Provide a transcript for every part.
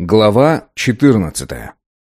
Глава 14.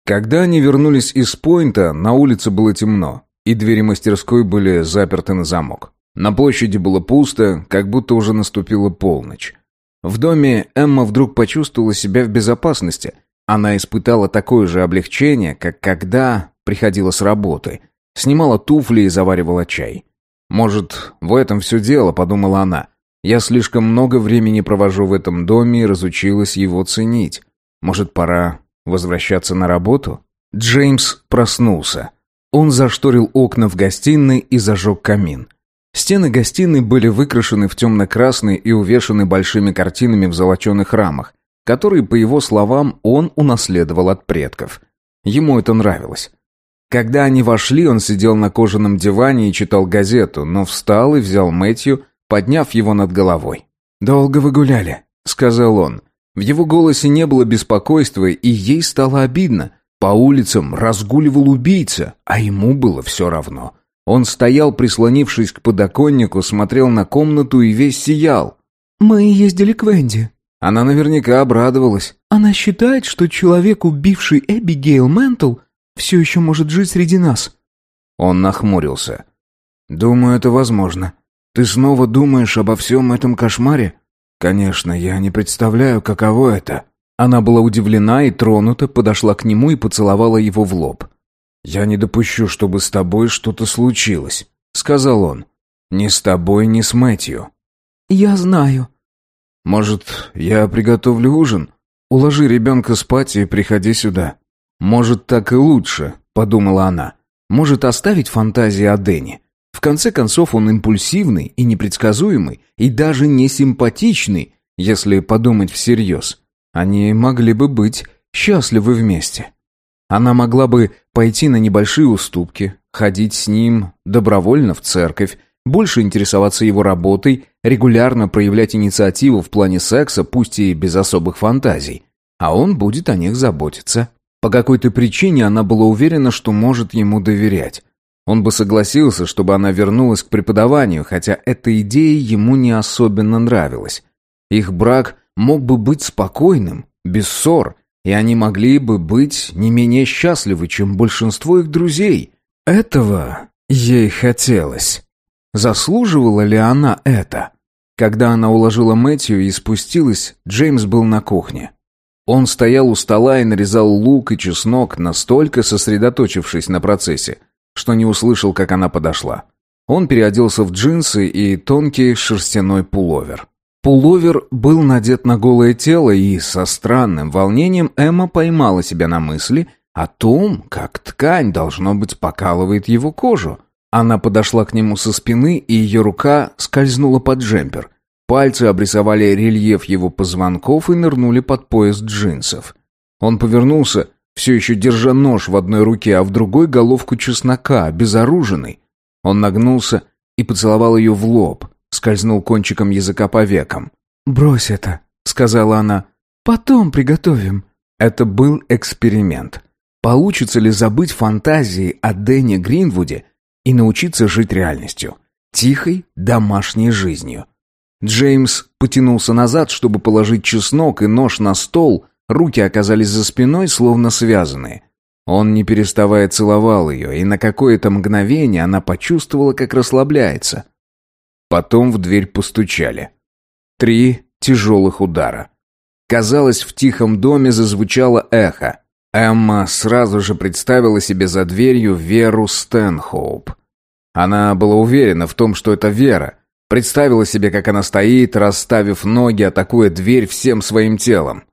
Когда они вернулись из Пойнта, на улице было темно, и двери мастерской были заперты на замок. На площади было пусто, как будто уже наступила полночь. В доме Эмма вдруг почувствовала себя в безопасности. Она испытала такое же облегчение, как когда приходила с работы. Снимала туфли и заваривала чай. «Может, в этом все дело», — подумала она. «Я слишком много времени провожу в этом доме и разучилась его ценить». Может, пора возвращаться на работу? Джеймс проснулся. Он зашторил окна в гостиной и зажег камин. Стены гостиной были выкрашены в темно-красный и увешаны большими картинами в золоченых рамах, которые, по его словам, он унаследовал от предков. Ему это нравилось. Когда они вошли, он сидел на кожаном диване и читал газету, но встал и взял Мэтью, подняв его над головой. «Долго вы гуляли», — сказал он. В его голосе не было беспокойства, и ей стало обидно. По улицам разгуливал убийца, а ему было все равно. Он стоял, прислонившись к подоконнику, смотрел на комнату и весь сиял. «Мы ездили к Венди». Она наверняка обрадовалась. «Она считает, что человек, убивший Эбигейл Ментл, все еще может жить среди нас». Он нахмурился. «Думаю, это возможно. Ты снова думаешь обо всем этом кошмаре?» «Конечно, я не представляю, каково это». Она была удивлена и тронута, подошла к нему и поцеловала его в лоб. «Я не допущу, чтобы с тобой что-то случилось», — сказал он. «Ни с тобой, ни с Мэтью». «Я знаю». «Может, я приготовлю ужин? Уложи ребенка спать и приходи сюда». «Может, так и лучше», — подумала она. «Может, оставить фантазии о Дэне? В конце концов, он импульсивный и непредсказуемый, и даже не симпатичный, если подумать всерьез. Они могли бы быть счастливы вместе. Она могла бы пойти на небольшие уступки, ходить с ним добровольно в церковь, больше интересоваться его работой, регулярно проявлять инициативу в плане секса, пусть и без особых фантазий. А он будет о них заботиться. По какой-то причине она была уверена, что может ему доверять. Он бы согласился, чтобы она вернулась к преподаванию, хотя эта идея ему не особенно нравилась. Их брак мог бы быть спокойным, без ссор, и они могли бы быть не менее счастливы, чем большинство их друзей. Этого ей хотелось. Заслуживала ли она это? Когда она уложила Мэтью и спустилась, Джеймс был на кухне. Он стоял у стола и нарезал лук и чеснок, настолько сосредоточившись на процессе, что не услышал, как она подошла. Он переоделся в джинсы и тонкий шерстяной пуловер. Пуловер был надет на голое тело, и со странным волнением Эмма поймала себя на мысли о том, как ткань, должно быть, покалывает его кожу. Она подошла к нему со спины, и ее рука скользнула под джемпер. Пальцы обрисовали рельеф его позвонков и нырнули под пояс джинсов. Он повернулся все еще держа нож в одной руке, а в другой головку чеснока, безоруженный. Он нагнулся и поцеловал ее в лоб, скользнул кончиком языка по векам. «Брось это», — сказала она. «Потом приготовим». Это был эксперимент. Получится ли забыть фантазии о Дэне Гринвуде и научиться жить реальностью? Тихой, домашней жизнью. Джеймс потянулся назад, чтобы положить чеснок и нож на стол — Руки оказались за спиной, словно связанные. Он, не переставая, целовал ее, и на какое-то мгновение она почувствовала, как расслабляется. Потом в дверь постучали. Три тяжелых удара. Казалось, в тихом доме зазвучало эхо. Эмма сразу же представила себе за дверью Веру Стэнхоуп. Она была уверена в том, что это Вера. Представила себе, как она стоит, расставив ноги, атакуя дверь всем своим телом.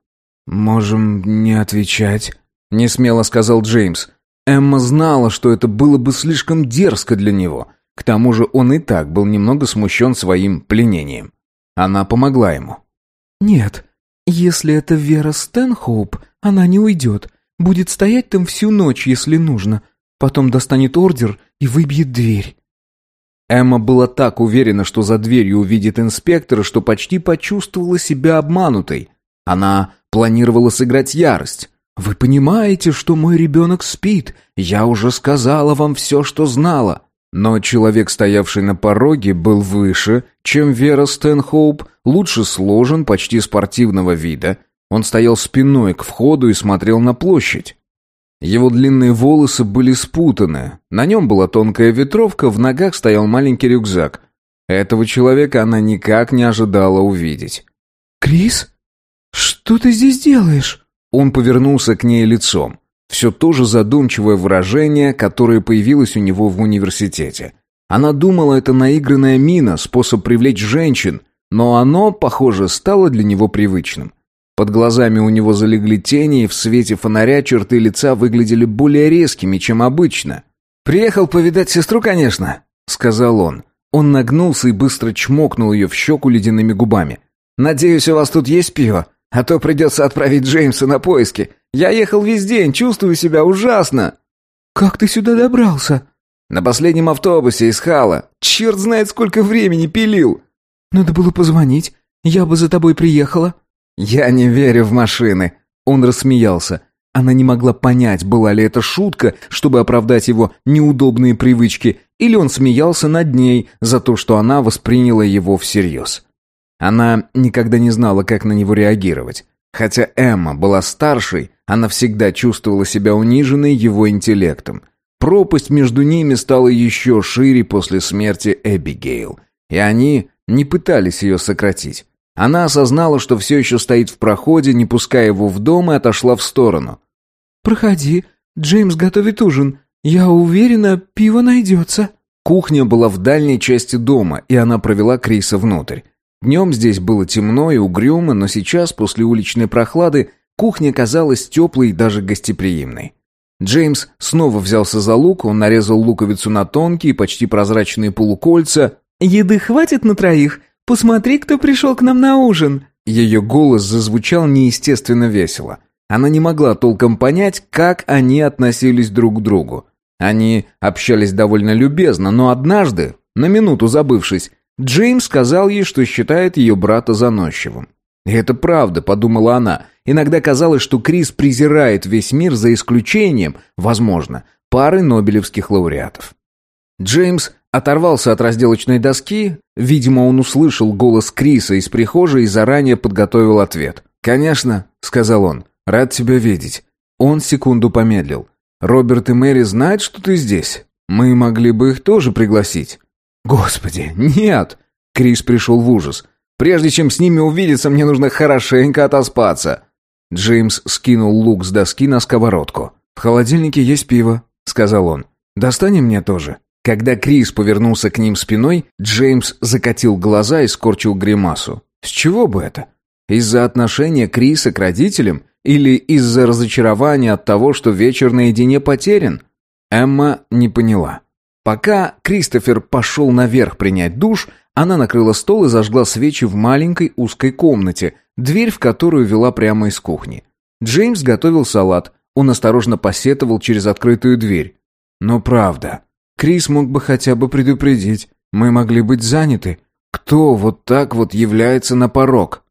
«Можем не отвечать», — несмело сказал Джеймс. Эмма знала, что это было бы слишком дерзко для него. К тому же он и так был немного смущен своим пленением. Она помогла ему. «Нет, если это Вера Стэнхоуп, она не уйдет. Будет стоять там всю ночь, если нужно. Потом достанет ордер и выбьет дверь». Эмма была так уверена, что за дверью увидит инспектора, что почти почувствовала себя обманутой. Она планировала сыграть ярость. «Вы понимаете, что мой ребенок спит? Я уже сказала вам все, что знала». Но человек, стоявший на пороге, был выше, чем Вера Стэнхоуп, лучше сложен, почти спортивного вида. Он стоял спиной к входу и смотрел на площадь. Его длинные волосы были спутаны, на нем была тонкая ветровка, в ногах стоял маленький рюкзак. Этого человека она никак не ожидала увидеть. «Крис, что ты здесь делаешь?» Он повернулся к ней лицом. Все то же задумчивое выражение, которое появилось у него в университете. Она думала, это наигранная мина, способ привлечь женщин, но оно, похоже, стало для него привычным. Под глазами у него залегли тени, и в свете фонаря черты лица выглядели более резкими, чем обычно. «Приехал повидать сестру, конечно», — сказал он. Он нагнулся и быстро чмокнул ее в щеку ледяными губами. «Надеюсь, у вас тут есть пиво, а то придется отправить Джеймса на поиски. Я ехал весь день, чувствую себя ужасно». «Как ты сюда добрался?» «На последнем автобусе из Хала. Черт знает, сколько времени пилил». «Надо было позвонить. Я бы за тобой приехала». «Я не верю в машины!» Он рассмеялся. Она не могла понять, была ли это шутка, чтобы оправдать его неудобные привычки, или он смеялся над ней за то, что она восприняла его всерьез. Она никогда не знала, как на него реагировать. Хотя Эмма была старшей, она всегда чувствовала себя униженной его интеллектом. Пропасть между ними стала еще шире после смерти Эбигейл, и они не пытались ее сократить. Она осознала, что все еще стоит в проходе, не пуская его в дом, и отошла в сторону. «Проходи, Джеймс готовит ужин. Я уверена, пиво найдется». Кухня была в дальней части дома, и она провела Криса внутрь. Днем здесь было темно и угрюмо, но сейчас, после уличной прохлады, кухня казалась теплой и даже гостеприимной. Джеймс снова взялся за лук, он нарезал луковицу на тонкие, почти прозрачные полукольца. «Еды хватит на троих?» Посмотри, кто пришел к нам на ужин!» Ее голос зазвучал неестественно весело. Она не могла толком понять, как они относились друг к другу. Они общались довольно любезно, но однажды, на минуту забывшись, Джеймс сказал ей, что считает ее брата заносчивым. Это правда, подумала она. Иногда казалось, что Крис презирает весь мир за исключением, возможно, пары нобелевских лауреатов. Джеймс оторвался от разделочной доски. Видимо, он услышал голос Криса из прихожей и заранее подготовил ответ. «Конечно», — сказал он, — «рад тебя видеть». Он секунду помедлил. «Роберт и Мэри знают, что ты здесь? Мы могли бы их тоже пригласить». «Господи, нет!» Крис пришел в ужас. «Прежде чем с ними увидеться, мне нужно хорошенько отоспаться». Джеймс скинул лук с доски на сковородку. «В холодильнике есть пиво», — сказал он. «Достанем мне тоже». Когда Крис повернулся к ним спиной, Джеймс закатил глаза и скорчил гримасу. С чего бы это? Из-за отношения Криса к родителям или из-за разочарования от того, что вечер наедине потерян? Эмма не поняла. Пока Кристофер пошел наверх принять душ, она накрыла стол и зажгла свечи в маленькой узкой комнате, дверь в которую вела прямо из кухни. Джеймс готовил салат. Он осторожно посетовал через открытую дверь. Но правда, Крис мог бы хотя бы предупредить. Мы могли быть заняты. Кто вот так вот является на порог?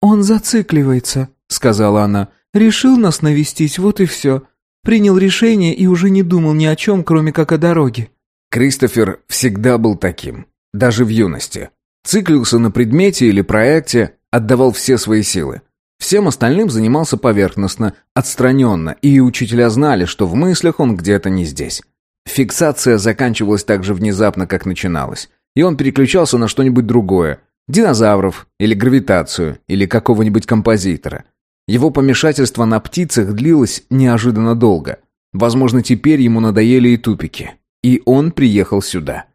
Он зацикливается, сказала она. Решил нас навестить, вот и все. Принял решение и уже не думал ни о чем, кроме как о дороге. Кристофер всегда был таким, даже в юности. Циклился на предмете или проекте, отдавал все свои силы. Всем остальным занимался поверхностно, отстраненно, и учителя знали, что в мыслях он где-то не здесь. Фиксация заканчивалась так же внезапно, как начиналась. И он переключался на что-нибудь другое. Динозавров, или гравитацию, или какого-нибудь композитора. Его помешательство на птицах длилось неожиданно долго. Возможно, теперь ему надоели и тупики. И он приехал сюда.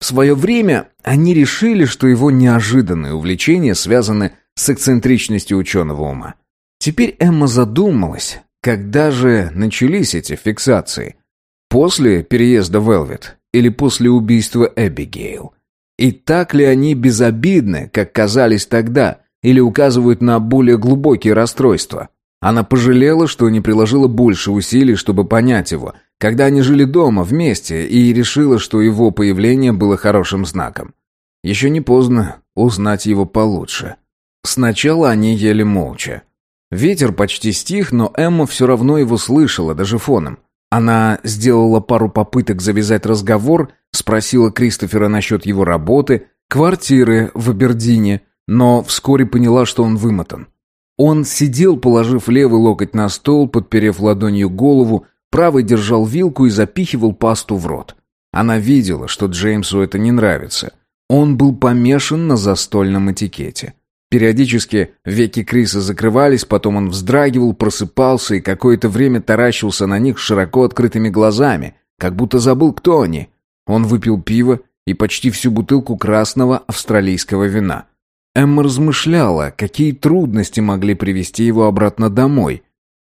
В свое время они решили, что его неожиданные увлечения связаны с эксцентричностью ученого ума. Теперь Эмма задумалась, когда же начались эти фиксации – После переезда в Элвет или после убийства Эбигейл? И так ли они безобидны, как казались тогда, или указывают на более глубокие расстройства? Она пожалела, что не приложила больше усилий, чтобы понять его, когда они жили дома вместе, и решила, что его появление было хорошим знаком. Еще не поздно узнать его получше. Сначала они ели молча. Ветер почти стих, но Эмма все равно его слышала, даже фоном. Она сделала пару попыток завязать разговор, спросила Кристофера насчет его работы, квартиры в Абердине, но вскоре поняла, что он вымотан. Он сидел, положив левый локоть на стол, подперев ладонью голову, правый держал вилку и запихивал пасту в рот. Она видела, что Джеймсу это не нравится. Он был помешан на застольном этикете. Периодически веки Криса закрывались, потом он вздрагивал, просыпался и какое-то время таращился на них широко открытыми глазами, как будто забыл, кто они. Он выпил пиво и почти всю бутылку красного австралийского вина. Эмма размышляла, какие трудности могли привести его обратно домой.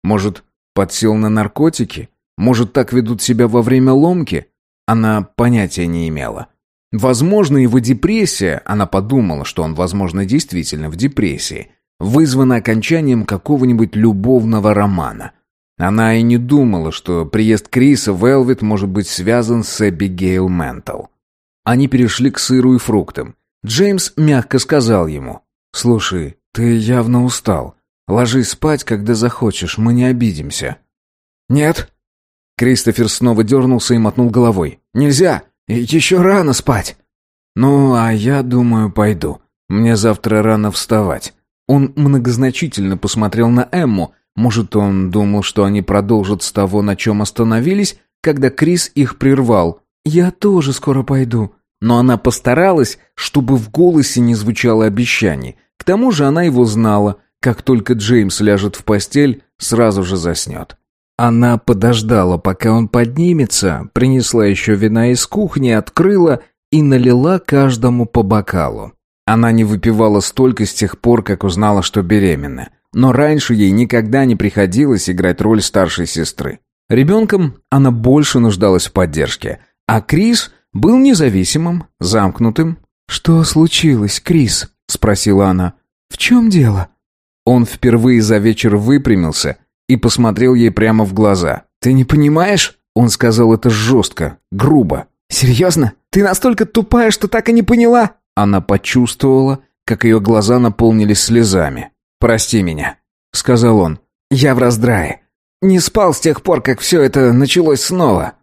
Может, подсел на наркотики? Может, так ведут себя во время ломки? Она понятия не имела. Возможно, его депрессия, она подумала, что он, возможно, действительно в депрессии, вызвана окончанием какого-нибудь любовного романа. Она и не думала, что приезд Криса в Элвит может быть связан с Эбигейл Ментал. Они перешли к сыру и фруктам. Джеймс мягко сказал ему, «Слушай, ты явно устал. Ложись спать, когда захочешь, мы не обидимся». «Нет». Кристофер снова дернулся и мотнул головой. «Нельзя! Еще рано спать!» «Ну, а я думаю, пойду. Мне завтра рано вставать». Он многозначительно посмотрел на Эмму. Может, он думал, что они продолжат с того, на чем остановились, когда Крис их прервал. «Я тоже скоро пойду но она постаралась, чтобы в голосе не звучало обещаний. К тому же она его знала, как только Джеймс ляжет в постель, сразу же заснет. Она подождала, пока он поднимется, принесла еще вина из кухни, открыла и налила каждому по бокалу. Она не выпивала столько с тех пор, как узнала, что беременна. Но раньше ей никогда не приходилось играть роль старшей сестры. Ребенком она больше нуждалась в поддержке, а Крис был независимым, замкнутым. «Что случилось, Крис?» — спросила она. «В чем дело?» Он впервые за вечер выпрямился и посмотрел ей прямо в глаза. «Ты не понимаешь?» Он сказал это жестко, грубо. «Серьезно? Ты настолько тупая, что так и не поняла?» Она почувствовала, как ее глаза наполнились слезами. «Прости меня», — сказал он. «Я в раздрае. Не спал с тех пор, как все это началось снова».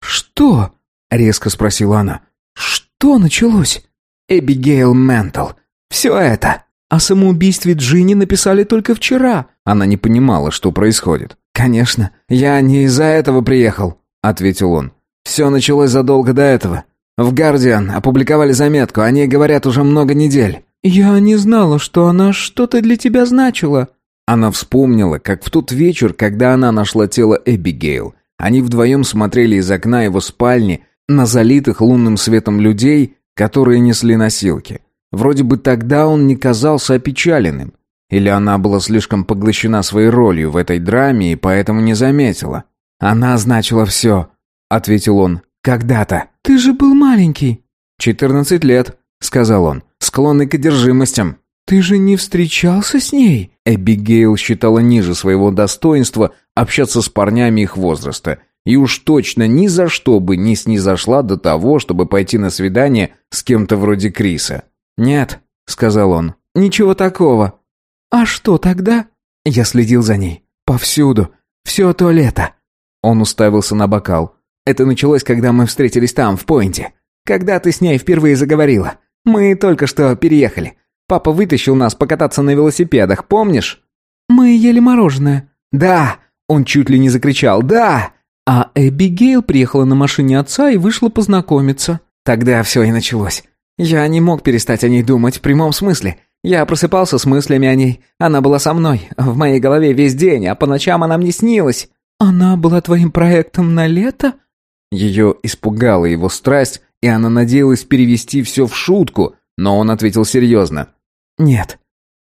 «Что?» — резко спросила она. «Что началось?» «Эбигейл Ментал. Все это. О самоубийстве Джинни написали только вчера». Она не понимала, что происходит. «Конечно, я не из-за этого приехал», — ответил он. «Все началось задолго до этого. В «Гардиан» опубликовали заметку, о ней говорят уже много недель». «Я не знала, что она что-то для тебя значила». Она вспомнила, как в тот вечер, когда она нашла тело Эбигейл, они вдвоем смотрели из окна его спальни на залитых лунным светом людей, которые несли носилки. Вроде бы тогда он не казался опечаленным. Или она была слишком поглощена своей ролью в этой драме и поэтому не заметила. «Она значила все», — ответил он, — «когда-то». «Ты же был маленький». «Четырнадцать лет», — сказал он, — «склонный к одержимостям». «Ты же не встречался с ней?» Эбигейл считала ниже своего достоинства общаться с парнями их возраста и уж точно ни за что бы не снизошла до того, чтобы пойти на свидание с кем-то вроде Криса. «Нет», — сказал он, — «ничего такого». «А что тогда?» Я следил за ней. Повсюду. Все то лето. Он уставился на бокал. Это началось, когда мы встретились там, в Пойнте. Когда ты с ней впервые заговорила. Мы только что переехали. Папа вытащил нас покататься на велосипедах, помнишь? Мы ели мороженое. Да, он чуть ли не закричал. Да! А Эбигейл приехала на машине отца и вышла познакомиться. Тогда все и началось. Я не мог перестать о ней думать в прямом смысле. Я просыпался с мыслями о ней. Она была со мной, в моей голове весь день, а по ночам она мне снилась. Она была твоим проектом на лето? Ее испугала его страсть, и она надеялась перевести все в шутку, но он ответил серьезно. «Нет.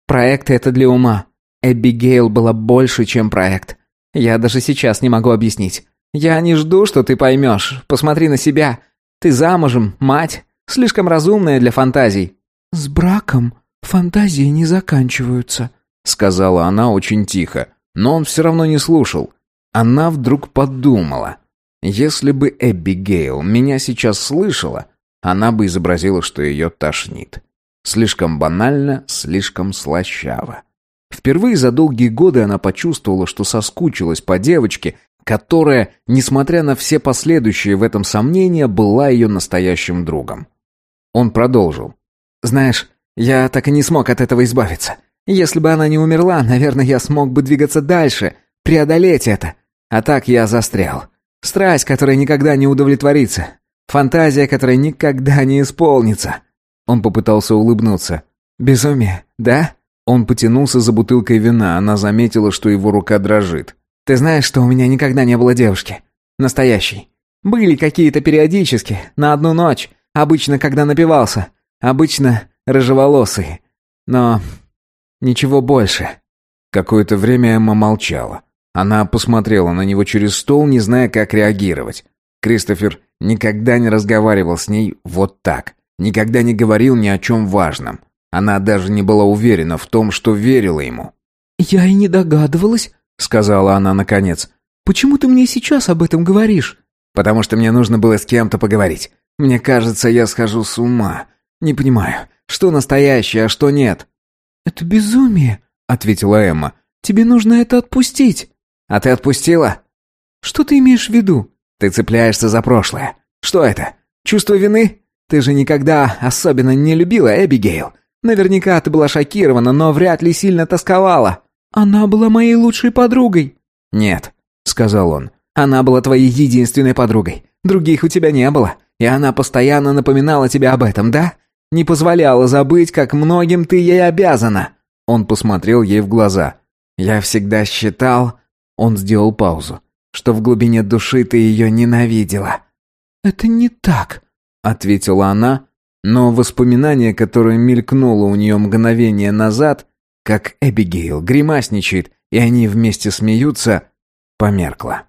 Проект это для ума. Эбигейл была больше, чем проект. Я даже сейчас не могу объяснить. «Я не жду, что ты поймешь. Посмотри на себя. Ты замужем, мать, слишком разумная для фантазий». «С браком фантазии не заканчиваются», — сказала она очень тихо, но он все равно не слушал. Она вдруг подумала. «Если бы Эбигейл меня сейчас слышала, она бы изобразила, что ее тошнит. Слишком банально, слишком слащаво». Впервые за долгие годы она почувствовала, что соскучилась по девочке, которая, несмотря на все последующие в этом сомнения, была ее настоящим другом. Он продолжил. «Знаешь, я так и не смог от этого избавиться. Если бы она не умерла, наверное, я смог бы двигаться дальше, преодолеть это. А так я застрял. Страсть, которая никогда не удовлетворится. Фантазия, которая никогда не исполнится. Он попытался улыбнуться. Безумие, да? Он потянулся за бутылкой вина, она заметила, что его рука дрожит. Ты знаешь, что у меня никогда не было девушки. Настоящей. Были какие-то периодически, на одну ночь, обычно, когда напивался. Обычно рыжеволосые. Но ничего больше. Какое-то время Эмма молчала. Она посмотрела на него через стол, не зная, как реагировать. Кристофер никогда не разговаривал с ней вот так. Никогда не говорил ни о чем важном. Она даже не была уверена в том, что верила ему. «Я и не догадывалась», — сказала она наконец. «Почему ты мне сейчас об этом говоришь?» «Потому что мне нужно было с кем-то поговорить. Мне кажется, я схожу с ума. Не понимаю, что настоящее, а что нет». «Это безумие», — ответила Эмма. «Тебе нужно это отпустить». «А ты отпустила?» «Что ты имеешь в виду?» «Ты цепляешься за прошлое. Что это? Чувство вины? Ты же никогда особенно не любила Эбигейл. Наверняка ты была шокирована, но вряд ли сильно тосковала». «Она была моей лучшей подругой». «Нет», — сказал он. «Она была твоей единственной подругой. Других у тебя не было. И она постоянно напоминала тебе об этом, да? Не позволяла забыть, как многим ты ей обязана». Он посмотрел ей в глаза. «Я всегда считал...» Он сделал паузу. «Что в глубине души ты ее ненавидела». «Это не так», — ответила она, но воспоминание, которое мелькнуло у нее мгновение назад, как Эбигейл гримасничает, и они вместе смеются, померкло.